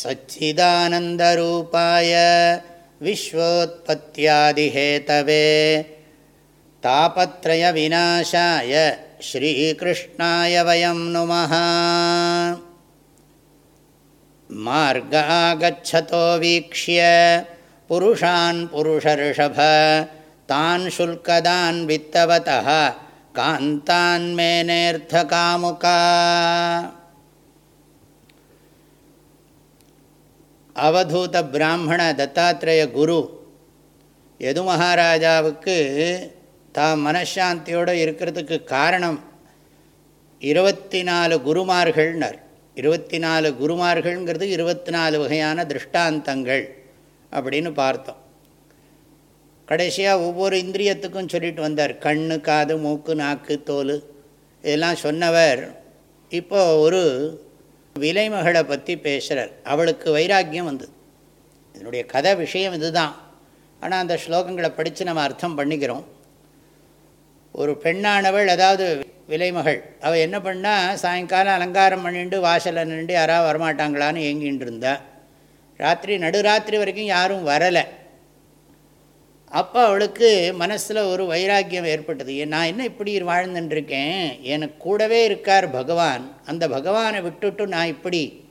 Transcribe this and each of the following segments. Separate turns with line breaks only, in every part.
सच्चिदानन्दरूपाय विश्वोत्पत्त्यादिहेतवे तापत्रयविनाशाय श्रीकृष्णाय वयं नुमः मार्गागच्छतो वीक्ष्य पुरुषान् पुरुषर्षभ तान् शुल्कदान् वित्तवतः कान्तान्मेनेऽर्थकामुका அவதூத பிராமண தத்தாத்திரேய குரு. எது மகாராஜாவுக்கு தாம் மனசாந்தியோடு இருக்கிறதுக்கு காரணம்? இருபத்தி நாலு குருமார்கள்னர். இருபத்தி நாலு குருமார்கள்ங்கிறது இருபத்தி நாலு வகையான திருஷ்டாந்தங்கள் அப்படின்னு பார்த்தோம். கடைசியாக ஒவ்வொரு இந்திரியத்துக்கும் சொல்லிட்டு வந்தார். கண் காது மூக்கு நாக்கு தோல் இதெல்லாம் சொன்னவர். இப்போது ஒரு விலைமகளை பற்றி பேசுகிறார் அவளுக்கு வைராக்கியம் வந்தது. இதனுடைய கதை விஷயம் இதுதான். ஆனால் அந்த ஸ்லோகங்களை படித்து நம்ம அர்த்தம் பண்ணிக்கிறோம். ஒரு பெண்ணானவள் அதாவது விலைமகள் அவள் என்ன பண்ணால் சாயங்காலம் அலங்காரம் பண்ணிட்டு வாசலில் நின்று யாராவது வரமாட்டாங்களான்னு ஏங்கின்னு இருந்தா. ராத்திரி நடுராத்திரி வரைக்கும் யாரும் வரலை. அப்போ அவளுக்கு மனசில் ஒரு வைராக்கியம் ஏற்பட்டது. நான் என்ன இப்படி வாழ்ந்துட்டுருக்கேன் எனக்கு கூடவே இருக்கார் பகவான். அந்த பகவானை விட்டுட்டு நான் இப்படி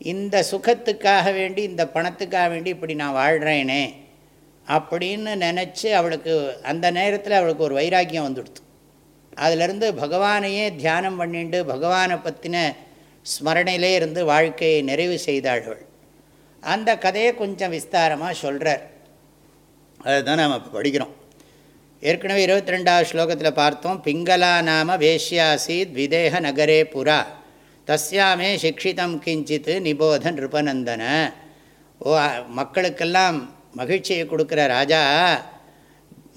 இந்த சுகத்துக்காக வேண்டி இந்த பணத்துக்காக வேண்டி இப்படி நான் வாழ்கிறேனே அப்படின்னு நினச்சி அவளுக்கு அந்த நேரத்தில் அவளுக்கு ஒரு வைராக்கியம் வந்துடுத்து அதிலிருந்து பகவானையே தியானம் பண்ணிட்டு பகவானை பற்றின ஸ்மரணையிலே இருந்து வாழ்க்கையை நிறைவு செய்தாள் அந்த கதையை கொஞ்சம் விஸ்தாரமாக சொல்கிறார் அதுதான் நாம் படிக்கிறோம். ஏற்கனவே இருபத்தி ரெண்டாவது ஸ்லோகத்தில் பார்த்தோம் பிங்களா நாம வேஷ்யாசி விதேக நகரே புரா தஸ்யாமே சிக்ஷிதம் கிஞ்சித்து நிபோத நிருபநந்தன. ஓ மக்களுக்கெல்லாம் மகிழ்ச்சியை கொடுக்குற ராஜா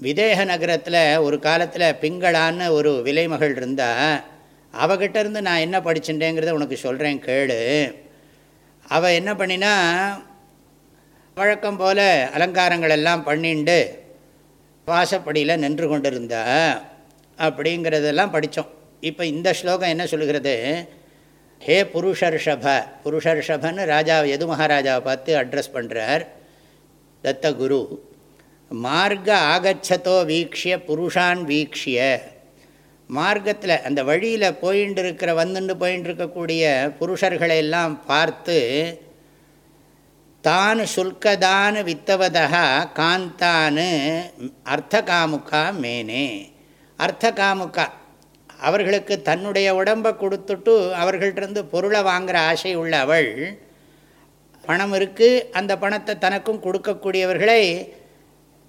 விதேக நகரத்தில் ஒரு காலத்தில் பிங்களான்னு ஒரு விலைமகள் இருந்தால் அவகிட்டேருந்து நான் என்ன படிச்சுட்டேங்கிறத உனக்கு சொல்கிறேன் கேளு. அவள் என்ன பண்ணினா வழக்கம் போல் அலங்காரங்கள் எல்லாம் பண்ணிண்டு வாசப்படியில் நின்று கொண்டிருந்தா அப்படிங்கிறதெல்லாம் படித்தோம் இப்போ இந்த ஸ்லோகம் என்ன சொல்கிறது ஹே புருஷர்ஷப புருஷர்ஷபன்னு ராஜா எது மகாராஜாவை பார்த்து அட்ரஸ் பண்ணுறார் தத்தகுரு மார்க ஆகச்சதோ வீக்ஷிய புருஷான் வீக்ஷிய. மார்க்கத்தில் அந்த வழியில் போயின்னு இருக்கிற வந்துட்டு போயின்னு இருக்கக்கூடிய புருஷர்களை எல்லாம் பார்த்து தான் சுல்கதான் வித்தவதா காந்தான் அர்த்தகாமுகா மேனே. அர்த்தகாமுகா அவர்களுக்கு தன்னுடைய உடம்பை கொடுத்துட்டு அவர்கள்ட்டிருந்து பொருளை வாங்குகிற ஆசை உள்ள அவள் பணம் இருக்குது அந்த பணத்தை தனக்கும் கொடுக்கக்கூடியவர்களை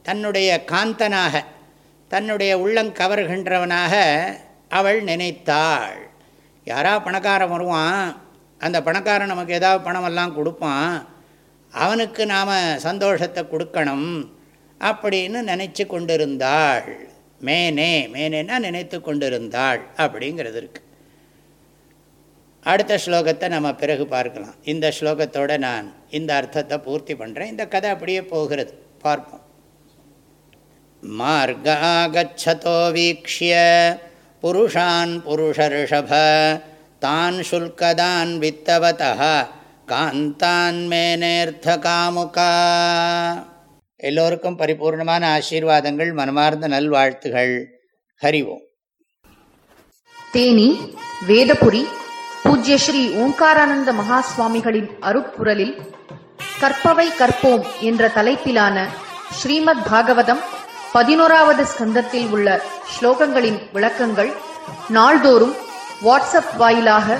தன்னுடைய காந்தனாக தன்னுடைய உள்ளங்கவர்கின்றவனாக அவள் நினைத்தாள். யாரா பணக்காரன் வருவான்? அந்த பணக்காரன் நமக்கு ஏதாவது பணமெல்லாம் கொடுப்பான்? அவனுக்கு நாம் சந்தோஷத்தை கொடுக்கணும் அப்படின்னு நினச்சி கொண்டிருந்தாள். மேனே மேனேன்னா நினைத்து கொண்டிருந்தாள் அப்படிங்கிறது இருக்குது அடுத்த ஸ்லோகத்தை நம்ம பிறகு பார்க்கலாம். இந்த ஸ்லோகத்தோடு நான் இந்த அர்த்தத்தை பூர்த்தி பண்ணுறேன் இந்த கதை அப்படியே போகிறது. பார்ப்போம். மார்காகச்சதோ வீக்ஷிய புருஷான் புருஷர்ஷப தான் சுல்கதான் வித்தவதா காந்தான்மே மேனேர்த்த காமுகா எல்லோருக்கும் பரிபூர்ணமான ஆசீர்வாதங்கள் மனமார்ந்த நல்வாழ்த்துகள். ஹரிவோம்
தேனி வேதபுரி பூஜ்ய ஸ்ரீ ஓங்காரானந்த மகா சுவாமிகளின் அருப்புரலில் கற்பவை கற்போம் என்ற தலைப்பிலான ஸ்ரீமத் பாகவதம் பதினோராவது ஸ்கந்தத்தில் உள்ள ஸ்லோகங்களின் விளக்கங்கள் நாள்தோறும் வாட்ஸ்அப் வாயிலாக